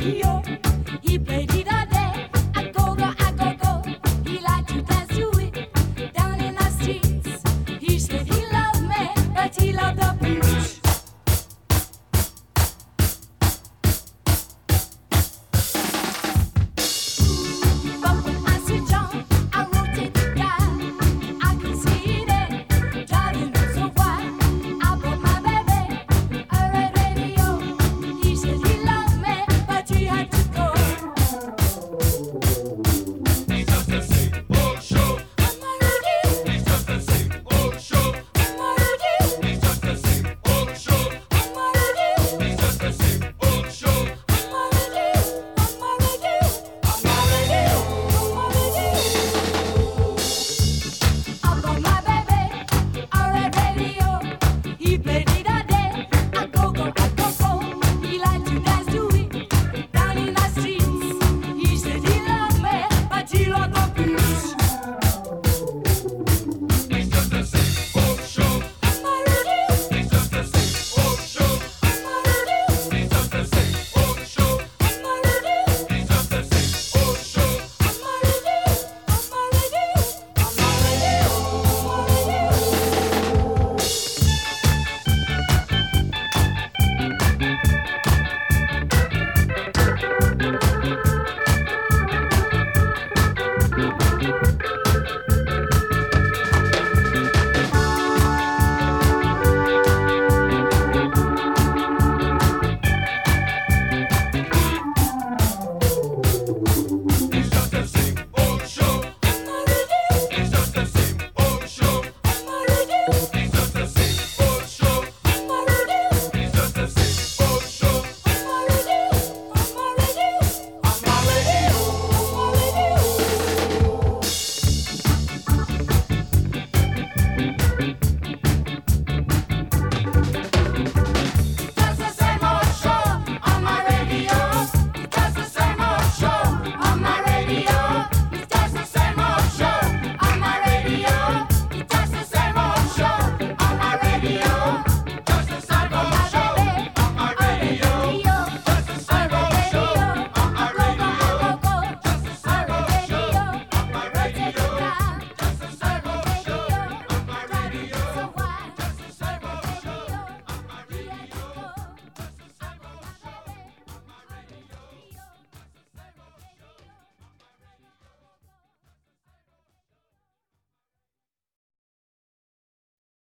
Yo.